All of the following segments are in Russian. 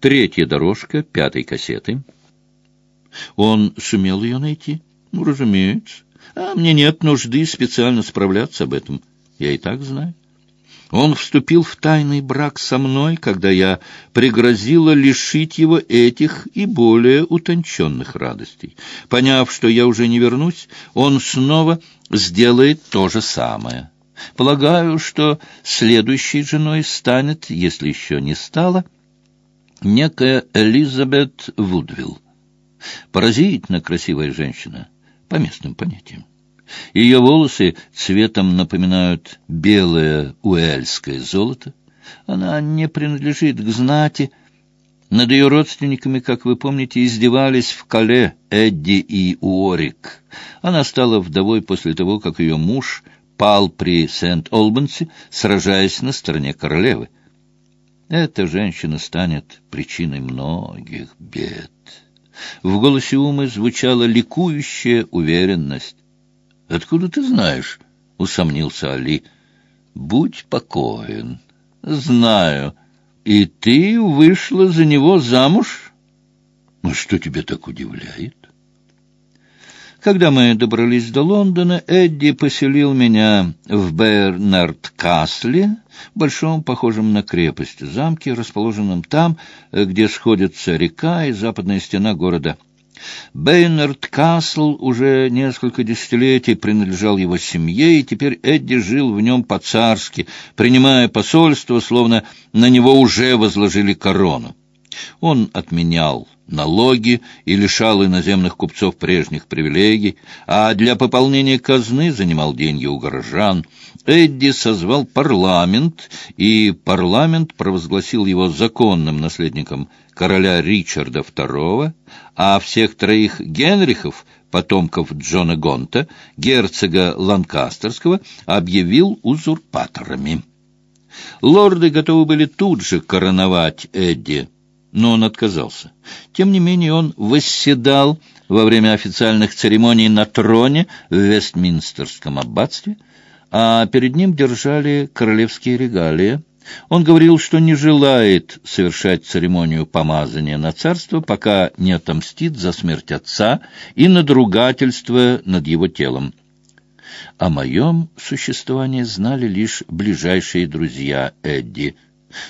третья дорожка пятой кассеты. Он сумел ее найти? Ну, разумеется. А мне нет нужды специально справляться об этом. Я и так знаю. Он вступил в тайный брак со мной, когда я пригрозила лишить его этих и более утонченных радостей. Поняв, что я уже не вернусь, он снова сделает то же самое. Полагаю, что следующей женой станет, если еще не стала, некая Элизабет Вудвилл. Поразительно красивая женщина, по местным понятиям. Ее волосы цветом напоминают белое уэльское золото. Она не принадлежит к знати. Над ее родственниками, как вы помните, издевались в Кале Эдди и Уорик. Она стала вдовой после того, как ее муж пал при Сент-Олбансе, сражаясь на стороне королевы. Эта женщина станет причиной многих бед. В голосе Умы звучала ликующая уверенность. — Откуда ты знаешь? — усомнился Али. — Будь покоен. — Знаю. И ты вышла за него замуж? — Ну, что тебя так удивляет? Когда мы добрались до Лондона, Эдди поселил меня в Бернард-Касле, большом, похожем на крепость, замке, расположенном там, где сходятся река и западная стена города. Бейнард Касл уже несколько десятилетий принадлежал его семье, и теперь Эдди жил в нем по-царски, принимая посольство, словно на него уже возложили корону. Он отменял налоги и лишал иноземных купцов прежних привилегий, а для пополнения казны занимал деньги у горожан. Эдди созвал парламент, и парламент провозгласил его законным наследником короля Ричарда II, а всех троих Генрихов, потомков Джона Гонта, герцога Ланкастерского, объявил узурпаторами. Лорды готовы были тут же короновать Эдди, но он отказался. Тем не менее он восседал во время официальных церемоний на троне в Вестминстерском аббатстве, а перед ним держали королевские регалии. Он говорил, что не желает совершать церемонию помазания на царство, пока не отомстит за смерть отца и надругательство над его телом. О моем существовании знали лишь ближайшие друзья Эдди —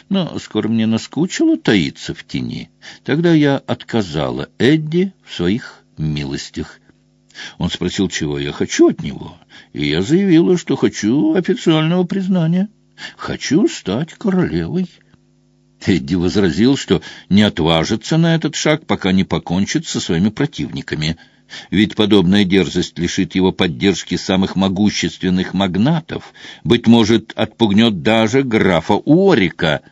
но скоро мне наскучило таиться в тени. Тогда я отказала Эдди в своих милостях. Он спросил, чего я хочу от него, и я заявила, что хочу официального признания. Хочу стать королевой. Эдди возразил, что не отважится на этот шаг, пока не покончит со своими противниками — ведь подобная дерзость лишит его поддержки самых могущественных магнатов, быть может, отпугнет даже графа Уорика.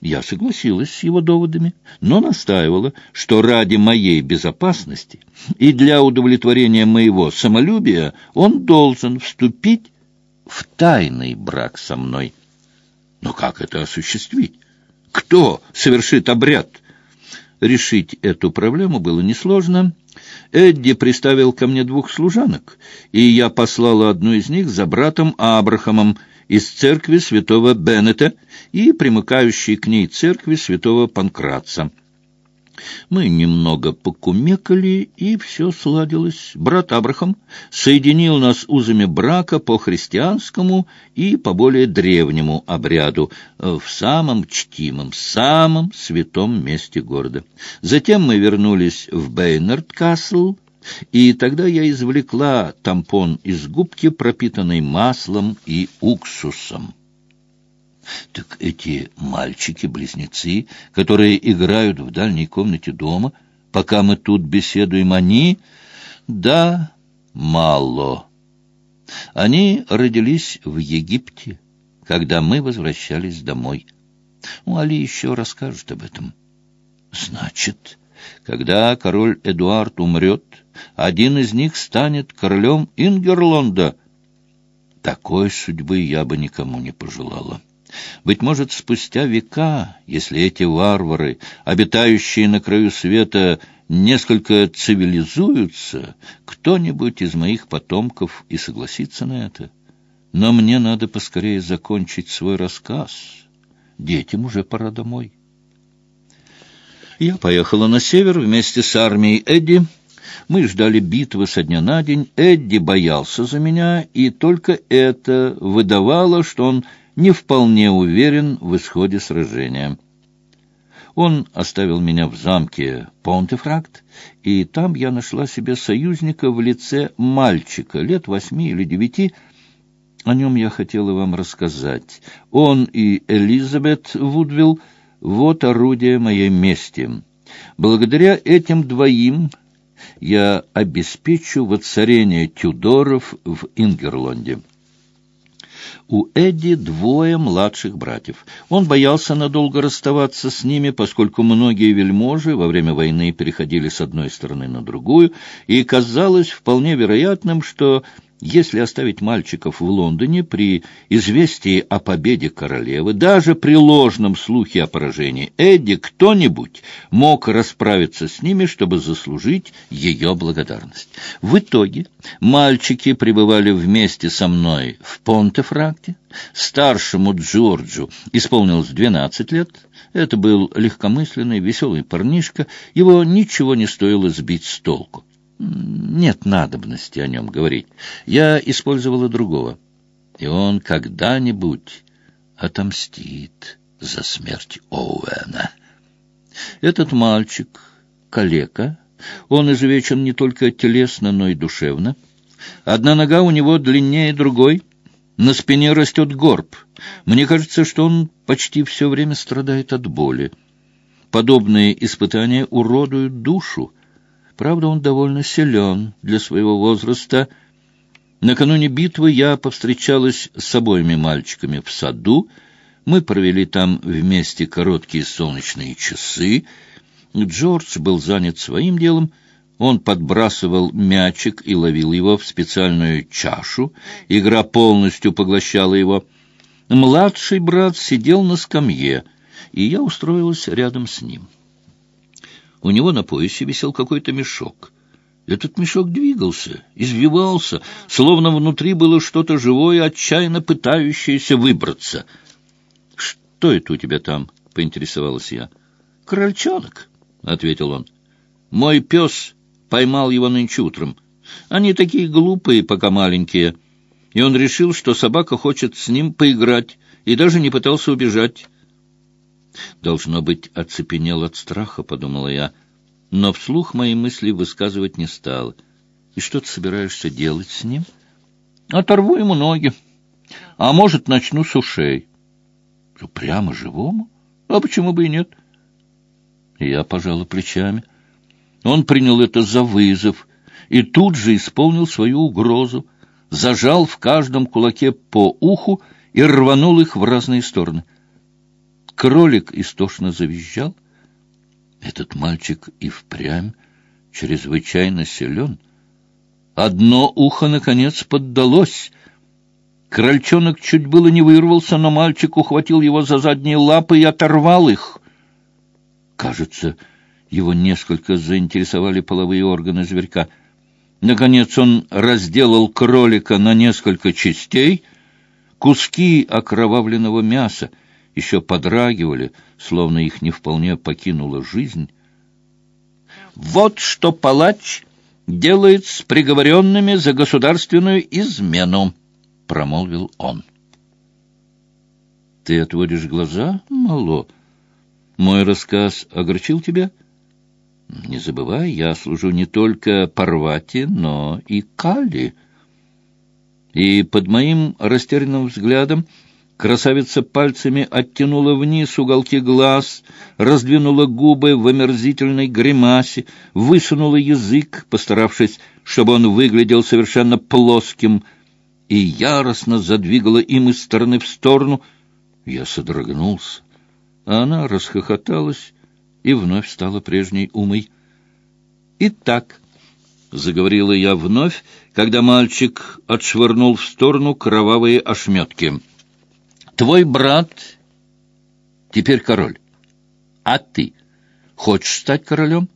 Я согласилась с его доводами, но настаивала, что ради моей безопасности и для удовлетворения моего самолюбия он должен вступить в тайный брак со мной. Но как это осуществить? Кто совершит обряд? Решить эту проблему было несложно — Эдди приставил ко мне двух служанок, и я послала одну из них за братом Абрахамом из церкви святого Беннета и примыкающей к ней церкви святого Панкратца. Мы немного покумекали, и все сладилось. Брат Абрахам соединил нас узами брака по христианскому и по более древнему обряду в самом чтимом, самом святом месте города. Затем мы вернулись в Бейнард-Касл, и тогда я извлекла тампон из губки, пропитанной маслом и уксусом. Так эти мальчики-близнецы, которые играют в дальней комнате дома, пока мы тут беседуем, они... Да, мало. Они родились в Египте, когда мы возвращались домой. Ну, Али еще расскажет об этом. Значит, когда король Эдуард умрет, один из них станет королем Ингерлонда. Такой судьбы я бы никому не пожелала. Быть может, спустя века, если эти варвары, обитающие на краю света, несколько цивилизуются, кто-нибудь из моих потомков и согласится на это. Но мне надо поскорее закончить свой рассказ. Детям уже пора домой. Я поехала на север вместе с армией Эдди. Мы ждали битвы со дня на день. Эдди боялся за меня, и только это выдавало, что он не вполне уверен в исходе сражения. Он оставил меня в замке Понтефракт, и там я нашла себе союзника в лице мальчика, лет восьми или девяти. О нем я хотела вам рассказать. Он и Элизабет Вудвилл — вот орудие моей мести. Благодаря этим двоим я обеспечу воцарение Тюдоров в Ингерлонде. У Эдди двое младших братьев. Он боялся надолго расставаться с ними, поскольку многие вельможи во время войны переходили с одной стороны на другую, и казалось вполне вероятным, что если оставить мальчиков в Лондоне при известии о победе королевы, даже при ложном слухе о поражении Эдди, кто-нибудь мог расправиться с ними, чтобы заслужить ее благодарность. В итоге мальчики пребывали вместе со мной в Понтефракте. Старшему Джорджу исполнилось двенадцать лет. Это был легкомысленный, веселый парнишка. Его ничего не стоило сбить с толку. Нет надобности о нем говорить. Я использовала другого. И он когда-нибудь отомстит за смерть Оуэна. Этот мальчик, калека, он изувечен не только телесно, но и душевно. Одна нога у него длиннее другой, на спине растет горб. Мне кажется, что он почти все время страдает от боли. Подобные испытания уродуют душу, Правда, он довольно силен для своего возраста. Накануне битвы я повстречалась с обоими мальчиками в саду. Мы провели там вместе короткие солнечные часы. Джордж был занят своим делом. Он подбрасывал мячик и ловил его в специальную чашу. Игра полностью поглощала его. Младший брат сидел на скамье, и я устроилась рядом с ним. У него на поясе висел какой-то мешок. Этот мешок двигался, извивался, словно внутри было что-то живое, отчаянно пытающееся выбраться. — Что это у тебя там? — поинтересовалась я. — Крольчонок, — ответил он. — Мой пес поймал его нынче утром. Они такие глупые, пока маленькие. И он решил, что собака хочет с ним поиграть, и даже не пытался убежать. Должно быть, оцепенел от страха, — подумала я, но вслух мои мысли высказывать не стала. И что ты собираешься делать с ним? Оторву ему ноги, а может, начну с ушей. Прямо живому? А почему бы и нет? Я пожала плечами. Он принял это за вызов и тут же исполнил свою угрозу, зажал в каждом кулаке по уху и рванул их в разные стороны — Кролик истошно завизжал. Этот мальчик и впрямь чрезвычайно силен. Одно ухо, наконец, поддалось. Крольчонок чуть было не вырвался, но мальчик ухватил его за задние лапы и оторвал их. Кажется, его несколько заинтересовали половые органы зверька. Наконец он разделал кролика на несколько частей, куски окровавленного мяса — еще подрагивали, словно их не вполне покинула жизнь. «Вот что палач делает с приговоренными за государственную измену», — промолвил он. «Ты отводишь глаза, мало? Мой рассказ огорчил тебя?» «Не забывай, я служу не только Парвати, но и Кали». И под моим растерянным взглядом Красавица пальцами оттянула вниз уголки глаз, раздвинула губы в омерзительной гримасе, высунула язык, постаравшись, чтобы он выглядел совершенно плоским, и яростно задвигала им из стороны в сторону. Я содрогнулся, а она расхохоталась и вновь стала прежней умой. «Итак», — заговорила я вновь, когда мальчик отшвырнул в сторону кровавые ошметки — Твой брат теперь король. А ты хочешь стать королем?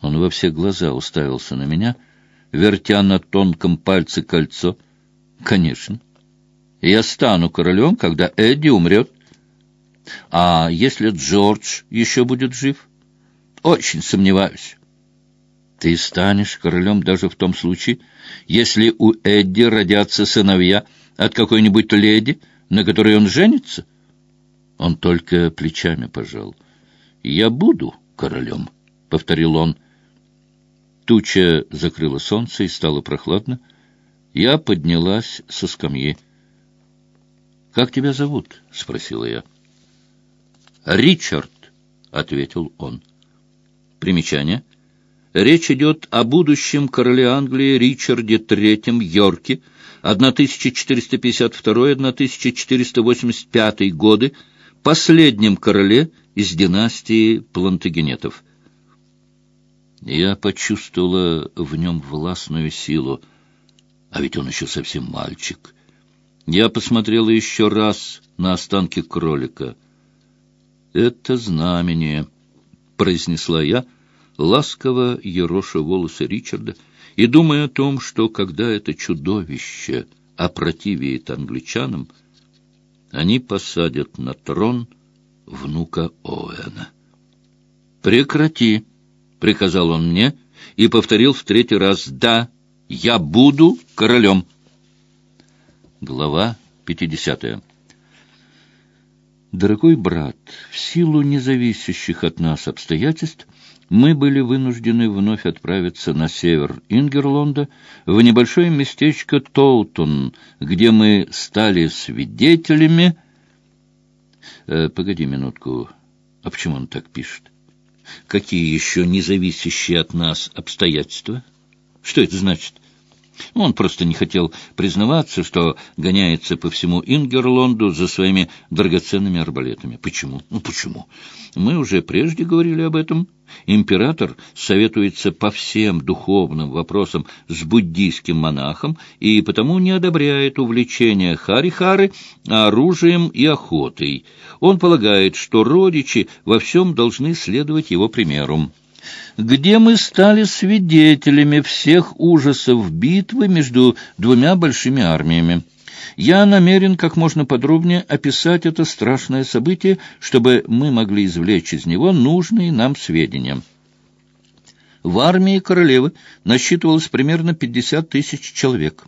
Он во все глаза уставился на меня, вертя на тонком пальце кольцо. Конечно. Я стану королем, когда Эдди умрет. А если Джордж еще будет жив? Очень сомневаюсь. Ты станешь королем даже в том случае, если у Эдди родятся сыновья от какой-нибудь леди, на которой он женится? Он только плечами пожал. «Я буду королем», — повторил он. Туча закрыла солнце и стало прохладно. Я поднялась со скамьи. «Как тебя зовут?» — спросила я. «Ричард», — ответил он. Примечание. Речь идет о будущем короле Англии Ричарде III Йорке, 1452-1485 годы, последнем короле из династии Плантагенетов. Я почувствовала в нем властную силу, а ведь он еще совсем мальчик. Я посмотрела еще раз на останки кролика. «Это знамение», — произнесла я, ласково ероша волосы Ричарда, и думая о том, что когда это чудовище опротивеет англичанам, они посадят на трон внука Оуэна. «Прекрати», — приказал он мне и повторил в третий раз «Да, я буду королем». Глава 50. Дорогой брат, в силу независящих от нас обстоятельств мы были вынуждены вновь отправиться на север Ингерлонда, в небольшое местечко Тоутон, где мы стали свидетелями... Э, погоди минутку, а почему он так пишет? Какие еще независящие от нас обстоятельства? Что это значит? Он просто не хотел признаваться, что гоняется по всему Ингерлонду за своими драгоценными арбалетами. Почему? Ну, почему? Мы уже прежде говорили об этом. Император советуется по всем духовным вопросам с буддийским монахом и потому не одобряет увлечение Хари-Хары оружием и охотой. Он полагает, что родичи во всем должны следовать его примеру где мы стали свидетелями всех ужасов битвы между двумя большими армиями. Я намерен как можно подробнее описать это страшное событие, чтобы мы могли извлечь из него нужные нам сведения. В армии королевы насчитывалось примерно 50 тысяч человек.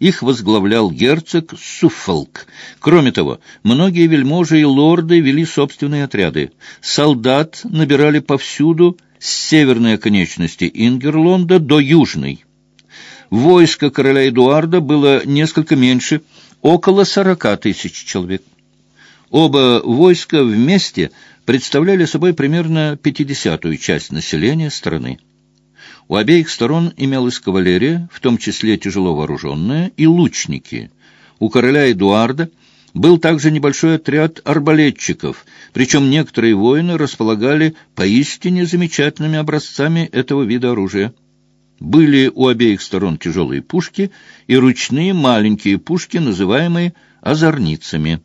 Их возглавлял герцог Суффолк. Кроме того, многие вельможи и лорды вели собственные отряды. Солдат набирали повсюду с северной оконечности Ингерлонда до южной. Войско короля Эдуарда было несколько меньше, около сорока тысяч человек. Оба войска вместе представляли собой примерно пятидесятую часть населения страны. У обеих сторон имелась кавалерия, в том числе тяжело вооруженная, и лучники. У короля Эдуарда – был также небольшой отряд арбалетчиков, причем некоторые воины располагали поистине замечательными образцами этого вида оружия. Были у обеих сторон тяжелые пушки и ручные маленькие пушки, называемые озорницами.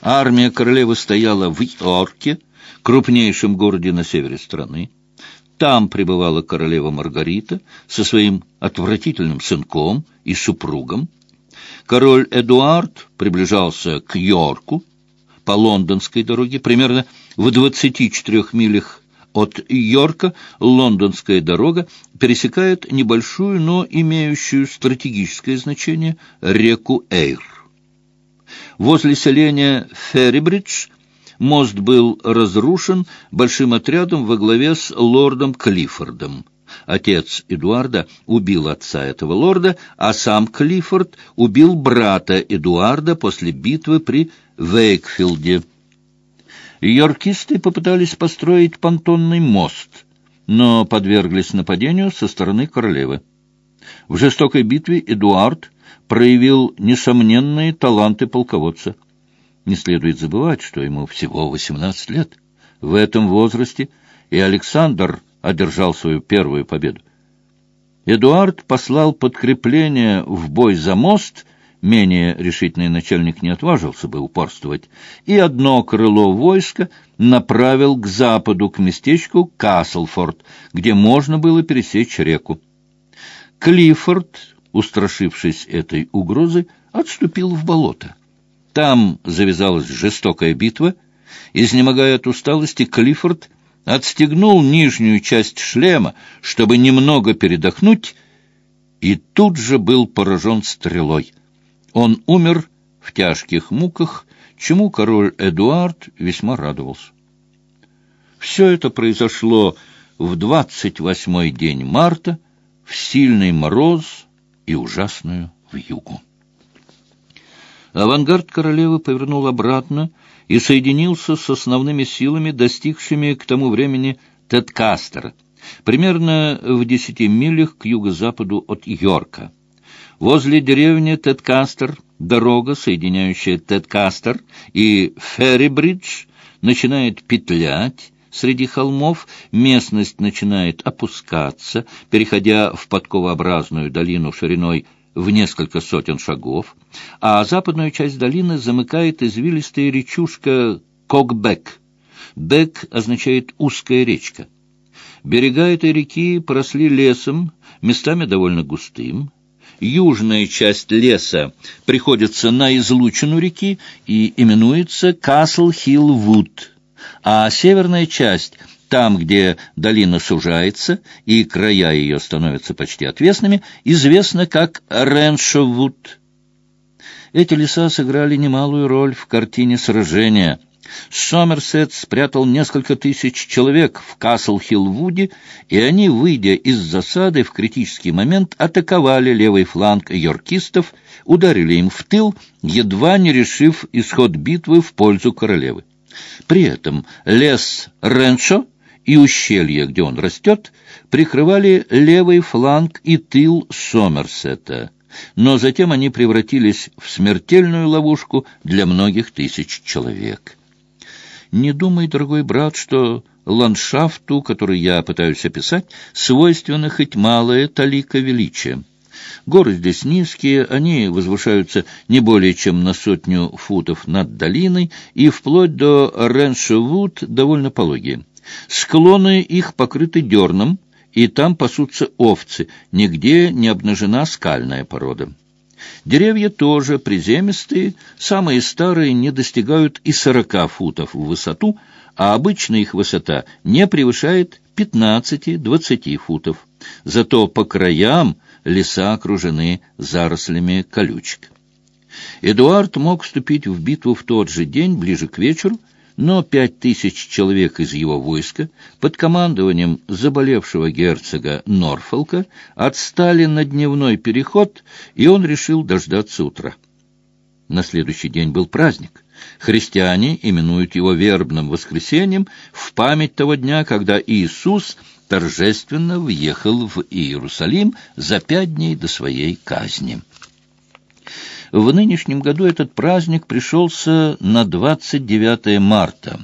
Армия королевы стояла в Йорке, крупнейшем городе на севере страны. Там пребывала королева Маргарита со своим отвратительным сынком и супругом, Король Эдуард приближался к Йорку по лондонской дороге, примерно в 24 милях от Йорка лондонская дорога пересекает небольшую, но имеющую стратегическое значение реку Эйр. Возле селения Феррибридж мост был разрушен большим отрядом во главе с лордом Клиффордом. Отец Эдуарда убил отца этого лорда, а сам Клиффорд убил брата Эдуарда после битвы при Вейкфилде. Йоркисты попытались построить понтонный мост, но подверглись нападению со стороны королевы. В жестокой битве Эдуард проявил несомненные таланты полководца. Не следует забывать, что ему всего 18 лет. В этом возрасте и Александр одержал свою первую победу. Эдуард послал подкрепление в бой за мост, менее решительный начальник не отважился бы упорствовать, и одно крыло войска направил к западу, к местечку Каслфорд, где можно было пересечь реку. Клиффорд, устрашившись этой угрозы, отступил в болото. Там завязалась жестокая битва. Изнемогая от усталости, Клиффорд отстегнул нижнюю часть шлема, чтобы немного передохнуть, и тут же был поражен стрелой. Он умер в тяжких муках, чему король Эдуард весьма радовался. Все это произошло в двадцать восьмой день марта, в сильный мороз и ужасную вьюгу. Авангард королевы повернул обратно и соединился с основными силами, достигшими к тому времени Теткастера, примерно в десяти милях к юго-западу от Йорка. Возле деревни Теткастер дорога, соединяющая Теткастер и Феррибридж, начинает петлять, среди холмов местность начинает опускаться, переходя в подковообразную долину шириной в несколько сотен шагов, а западную часть долины замыкает извилистая речушка Кокбек. Бек означает «узкая речка». Берега этой реки поросли лесом, местами довольно густым. Южная часть леса приходится на излучину реки и именуется Касл-Хилл-Вуд, а северная часть — там, где долина сужается и края ее становятся почти отвесными, известно как Реншовуд. Эти леса сыграли немалую роль в картине сражения. Сомерсет спрятал несколько тысяч человек в Касл-Хилл-Вуде, и они, выйдя из засады в критический момент, атаковали левый фланг йоркистов, ударили им в тыл, едва не решив исход битвы в пользу королевы. При этом лес Реншо и ущелье, где он растет, прикрывали левый фланг и тыл Сомерсета, но затем они превратились в смертельную ловушку для многих тысяч человек. Не думай, дорогой брат, что ландшафту, который я пытаюсь описать, свойственно хоть малое талика величия. Горы здесь низкие, они возвышаются не более чем на сотню футов над долиной и вплоть до Реншевуд довольно пологие. Склоны их покрыты дерном, и там пасутся овцы, нигде не обнажена скальная порода. Деревья тоже приземистые, самые старые не достигают и сорока футов в высоту, а обычно их высота не превышает пятнадцати-двадцати футов. Зато по краям леса окружены зарослями колючек. Эдуард мог вступить в битву в тот же день, ближе к вечеру, но пять тысяч человек из его войска под командованием заболевшего герцога Норфолка отстали на дневной переход, и он решил дождаться утра. На следующий день был праздник. Христиане именуют его вербным воскресеньем в память того дня, когда Иисус торжественно въехал в Иерусалим за пять дней до своей казни. В нынешнем году этот праздник пришелся на 29 марта.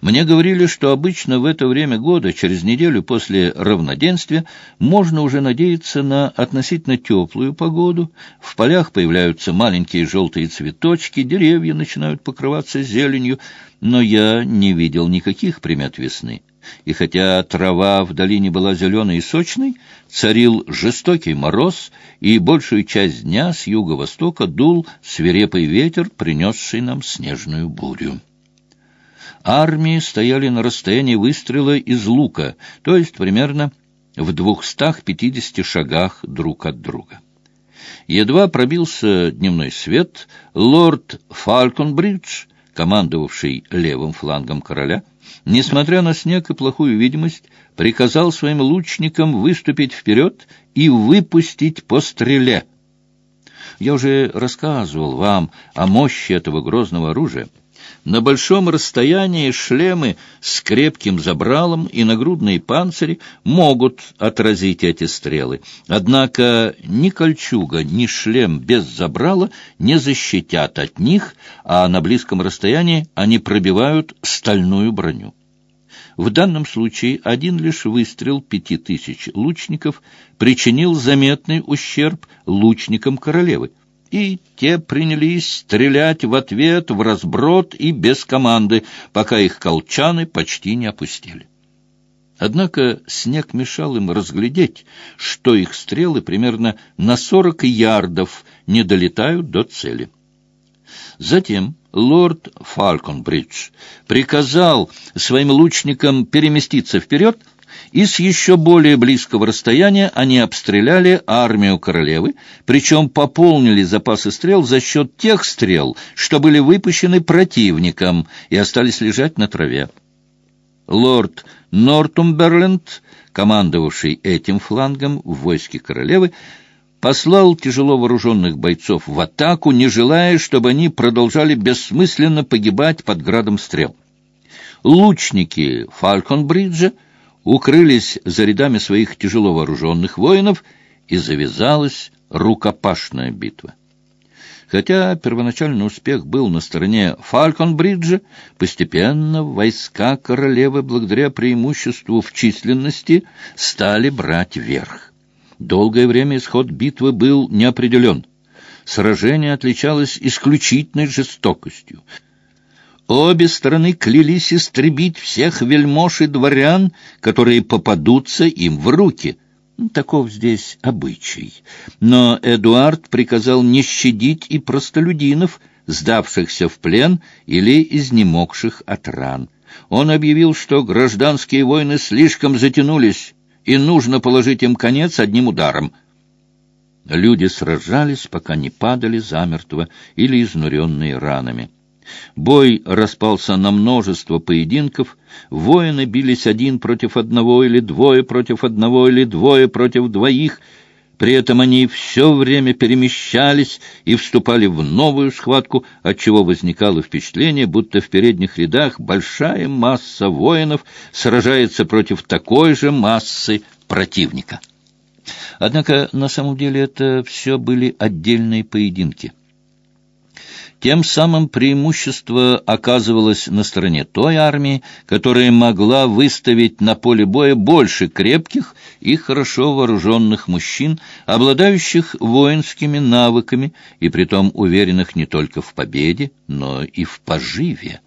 Мне говорили, что обычно в это время года, через неделю после равноденствия, можно уже надеяться на относительно теплую погоду. В полях появляются маленькие желтые цветочки, деревья начинают покрываться зеленью, но я не видел никаких примет весны и хотя трава в долине была зеленой и сочной, царил жестокий мороз, и большую часть дня с юго-востока дул свирепый ветер, принесший нам снежную бурю. Армии стояли на расстоянии выстрела из лука, то есть примерно в двухстах пятидесяти шагах друг от друга. Едва пробился дневной свет, лорд Фалконбридж, командовавший левым флангом короля, несмотря на снег и плохую видимость, приказал своим лучникам выступить вперед и выпустить по стреле. Я уже рассказывал вам о мощи этого грозного оружия. На большом расстоянии шлемы с крепким забралом и нагрудные панцири могут отразить эти стрелы. Однако ни кольчуга, ни шлем без забрала не защитят от них, а на близком расстоянии они пробивают стальную броню. В данном случае один лишь выстрел пяти тысяч лучников причинил заметный ущерб лучникам королевы, и те принялись стрелять в ответ в разброд и без команды, пока их колчаны почти не опустили. Однако снег мешал им разглядеть, что их стрелы примерно на сорок ярдов не долетают до цели. Затем лорд Фалконбридж приказал своим лучникам переместиться вперед, и с еще более близкого расстояния они обстреляли армию королевы, причем пополнили запасы стрел за счет тех стрел, что были выпущены противником и остались лежать на траве. Лорд Нортумберленд, командовавший этим флангом в войске королевы, послал тяжело вооруженных бойцов в атаку, не желая, чтобы они продолжали бессмысленно погибать под градом стрел. Лучники Фалконбриджа укрылись за рядами своих тяжело вооруженных воинов, и завязалась рукопашная битва. Хотя первоначальный успех был на стороне Фалконбриджа, постепенно войска королевы, благодаря преимуществу в численности, стали брать верх. Долгое время исход битвы был неопределен. Сражение отличалось исключительной жестокостью. Обе стороны клялись истребить всех вельмож и дворян, которые попадутся им в руки. Таков здесь обычай. Но Эдуард приказал не щадить и простолюдинов, сдавшихся в плен или изнемогших от ран. Он объявил, что гражданские войны слишком затянулись, и нужно положить им конец одним ударом. Люди сражались, пока не падали замертво или изнуренные ранами. Бой распался на множество поединков, воины бились один против одного или двое против одного или двое против двоих, при этом они все время перемещались и вступали в новую схватку, отчего возникало впечатление, будто в передних рядах большая масса воинов сражается против такой же массы противника. Однако на самом деле это все были отдельные поединки. Тем самым преимущество оказывалось на стороне той армии, которая могла выставить на поле боя больше крепких и хорошо вооруженных мужчин, обладающих воинскими навыками и притом уверенных не только в победе, но и в поживе.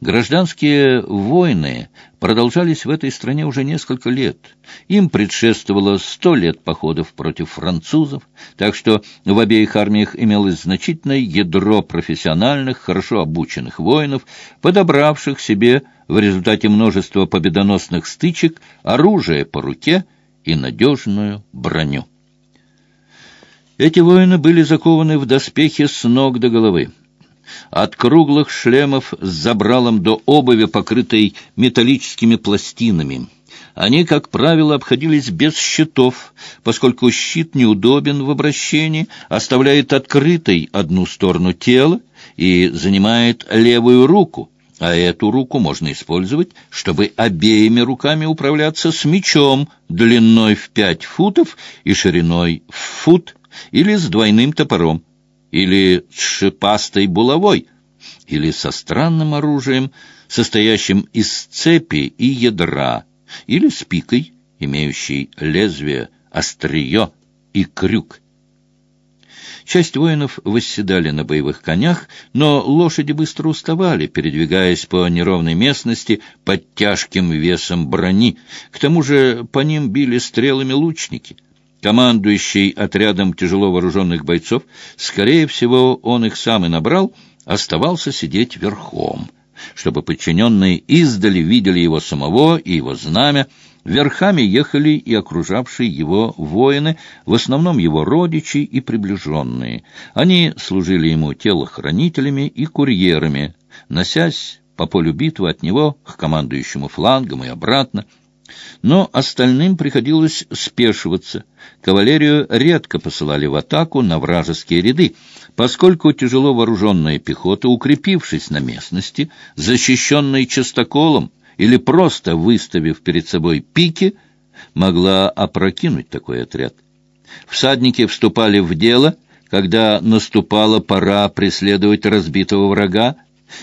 Гражданские войны продолжались в этой стране уже несколько лет. Им предшествовало сто лет походов против французов, так что в обеих армиях имелось значительное ядро профессиональных, хорошо обученных воинов, подобравших себе в результате множества победоносных стычек оружие по руке и надежную броню. Эти воины были закованы в доспехи с ног до головы от круглых шлемов с забралом до обуви, покрытой металлическими пластинами. Они, как правило, обходились без щитов, поскольку щит неудобен в обращении, оставляет открытой одну сторону тела и занимает левую руку, а эту руку можно использовать, чтобы обеими руками управляться с мечом длиной в пять футов и шириной в фут или с двойным топором или с шипастой булавой, или со странным оружием, состоящим из цепи и ядра, или с пикой, имеющей лезвие, острие и крюк. Часть воинов восседали на боевых конях, но лошади быстро уставали, передвигаясь по неровной местности под тяжким весом брони. К тому же по ним били стрелами лучники. Командующий отрядом тяжело вооруженных бойцов, скорее всего, он их сам и набрал, оставался сидеть верхом, чтобы подчиненные издали видели его самого и его знамя. Верхами ехали и окружавшие его воины, в основном его родичи и приближенные. Они служили ему телохранителями и курьерами, носясь по полю битвы от него к командующему флангам и обратно. Но остальным приходилось спешиваться. Кавалерию редко посылали в атаку на вражеские ряды, поскольку тяжело вооруженная пехота, укрепившись на местности, защищенной частоколом или просто выставив перед собой пики, могла опрокинуть такой отряд. Всадники вступали в дело, когда наступала пора преследовать разбитого врага,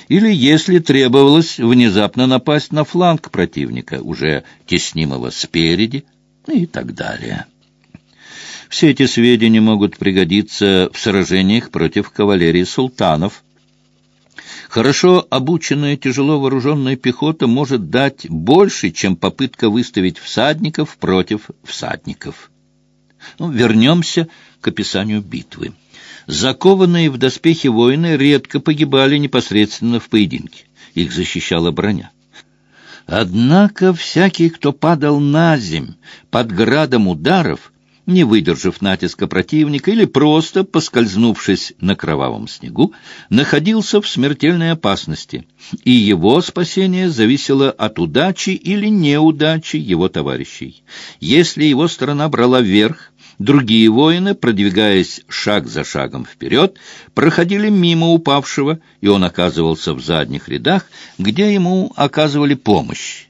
или, если требовалось, внезапно напасть на фланг противника, уже теснимого спереди, и так далее. Все эти сведения могут пригодиться в сражениях против кавалерии султанов. Хорошо обученная тяжело вооруженная пехота может дать больше, чем попытка выставить всадников против всадников. Ну, вернемся к описанию битвы. Закованные в доспехи воины редко погибали непосредственно в поединке. Их защищала броня. Однако всякий, кто падал на земь под градом ударов, не выдержав натиска противника или просто поскользнувшись на кровавом снегу, находился в смертельной опасности, и его спасение зависело от удачи или неудачи его товарищей. Если его сторона брала верх, Другие воины, продвигаясь шаг за шагом вперед, проходили мимо упавшего, и он оказывался в задних рядах, где ему оказывали помощь.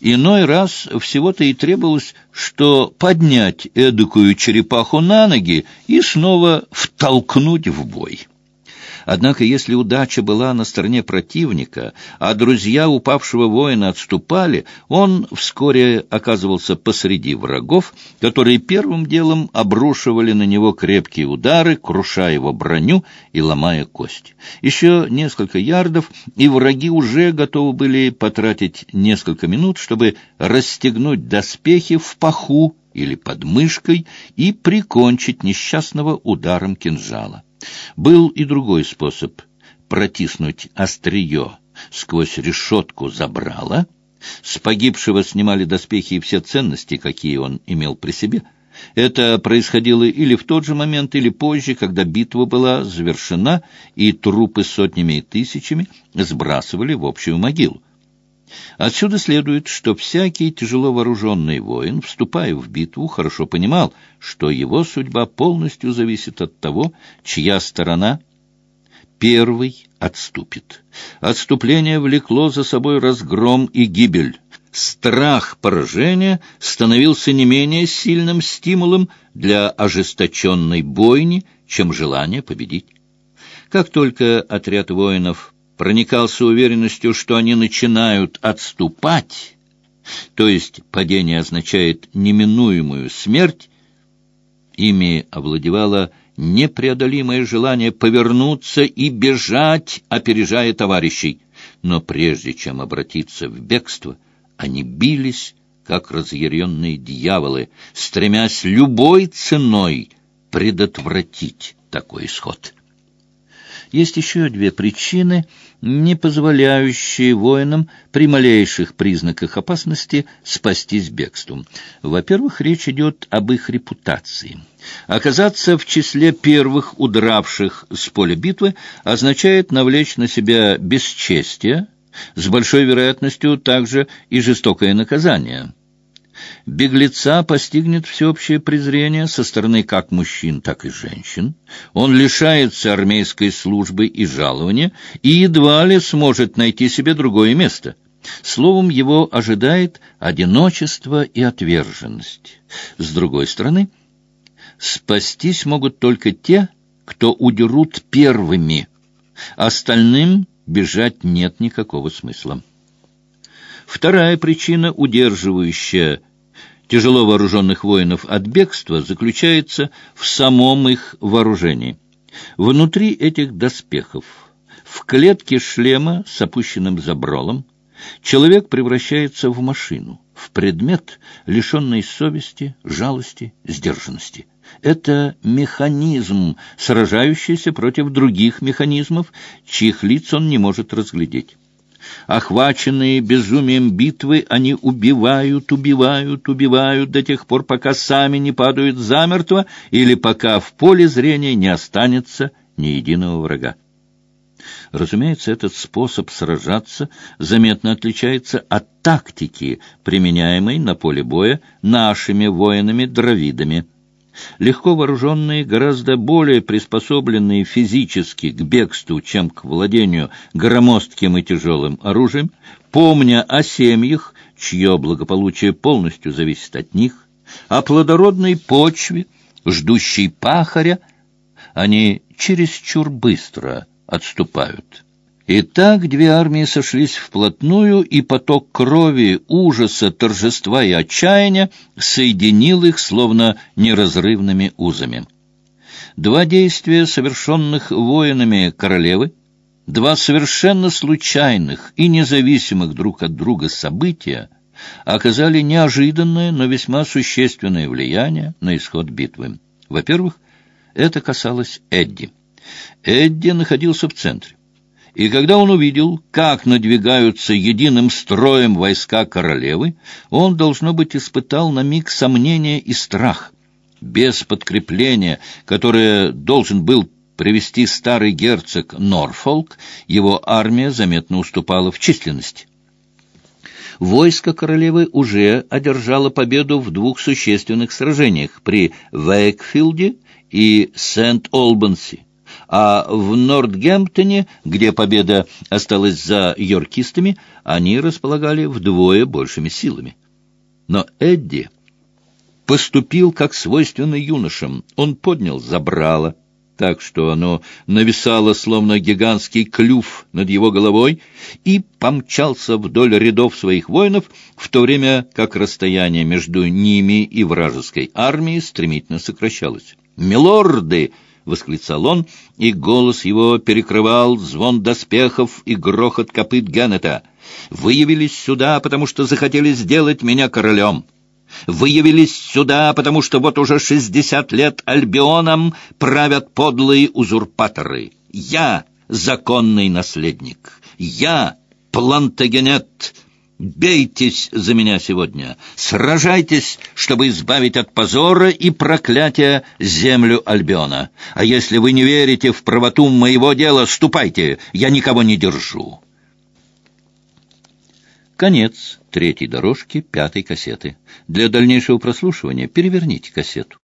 Иной раз всего-то и требовалось, что поднять эдакую черепаху на ноги и снова втолкнуть в бой. Однако, если удача была на стороне противника, а друзья упавшего воина отступали, он вскоре оказывался посреди врагов, которые первым делом обрушивали на него крепкие удары, крушая его броню и ломая кость. Еще несколько ярдов, и враги уже готовы были потратить несколько минут, чтобы расстегнуть доспехи в паху или под мышкой и прикончить несчастного ударом кинжала. Был и другой способ протиснуть острие сквозь решетку забрала. С погибшего снимали доспехи и все ценности, какие он имел при себе. Это происходило или в тот же момент, или позже, когда битва была завершена, и трупы сотнями и тысячами сбрасывали в общую могилу. Отсюда следует, что всякий тяжело вооруженный воин, вступая в битву, хорошо понимал, что его судьба полностью зависит от того, чья сторона первый отступит. Отступление влекло за собой разгром и гибель. Страх поражения становился не менее сильным стимулом для ожесточенной бойни, чем желание победить. Как только отряд воинов проникался уверенностью, что они начинают отступать, то есть падение означает неминуемую смерть, ими овладевало непреодолимое желание повернуться и бежать, опережая товарищей. Но прежде чем обратиться в бегство, они бились, как разъяренные дьяволы, стремясь любой ценой предотвратить такой исход. Есть еще две причины, не позволяющие воинам при малейших признаках опасности спастись бегством. Во-первых, речь идет об их репутации. Оказаться в числе первых удравших с поля битвы означает навлечь на себя бесчестие, с большой вероятностью также и жестокое наказание – Беглеца постигнет всеобщее презрение со стороны как мужчин, так и женщин. Он лишается армейской службы и жалования и едва ли сможет найти себе другое место. Словом, его ожидает одиночество и отверженность. С другой стороны, спастись могут только те, кто удерут первыми. Остальным бежать нет никакого смысла. Вторая причина, удерживающая тяжело вооруженных воинов от бегства заключается в самом их вооружении. Внутри этих доспехов, в клетке шлема с опущенным забролом, человек превращается в машину, в предмет, лишенный совести, жалости, сдержанности. Это механизм, сражающийся против других механизмов, чьих лиц он не может разглядеть. Охваченные безумием битвы, они убивают, убивают, убивают до тех пор, пока сами не падают замертво или пока в поле зрения не останется ни единого врага. Разумеется, этот способ сражаться заметно отличается от тактики, применяемой на поле боя нашими воинами-дровидами. Легко вооруженные, гораздо более приспособленные физически к бегству, чем к владению громоздким и тяжелым оружием, помня о семьях, чье благополучие полностью зависит от них, о плодородной почве, ждущей пахаря, они чересчур быстро отступают. И так две армии сошлись вплотную, и поток крови, ужаса, торжества и отчаяния соединил их словно неразрывными узами. Два действия, совершенных воинами королевы, два совершенно случайных и независимых друг от друга события оказали неожиданное, но весьма существенное влияние на исход битвы. Во-первых, Это касалось Эдди. Эдди находился в центре. И когда он увидел, как надвигаются единым строем войска королевы, он, должно быть, испытал на миг сомнение и страх. Без подкрепления, которое должен был привести старый герцог Норфолк, его армия заметно уступала в численности. Войско королевы уже одержало победу в двух существенных сражениях при Вейкфилде и Сент-Олбанси а в Нортгемптоне, где победа осталась за йоркистами, они располагали вдвое большими силами. Но Эдди поступил как свойственно юношам. Он поднял забрало, так что оно нависало, словно гигантский клюв над его головой, и помчался вдоль рядов своих воинов, в то время как расстояние между ними и вражеской армией стремительно сокращалось. «Милорды!» — восклицал он, и голос его перекрывал звон доспехов и грохот копыт Геннета. «Вы явились сюда, потому что захотели сделать меня королем. Вы явились сюда, потому что вот уже шестьдесят лет Альбионом правят подлые узурпаторы. Я — законный наследник. Я — Плантагенет, Бейтесь за меня сегодня, сражайтесь, чтобы избавить от позора и проклятия землю Альбиона. А если вы не верите в правоту моего дела, ступайте, я никого не держу. Конец третьей дорожки пятой кассеты. Для дальнейшего прослушивания переверните кассету.